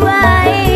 why